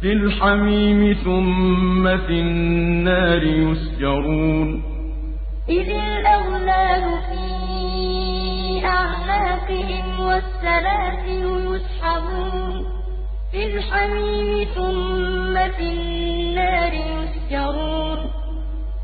في الحميم ثم في النار يسجرون. إذ الأغلال في أعناقهم والسلاسل يسحبون. في الحميم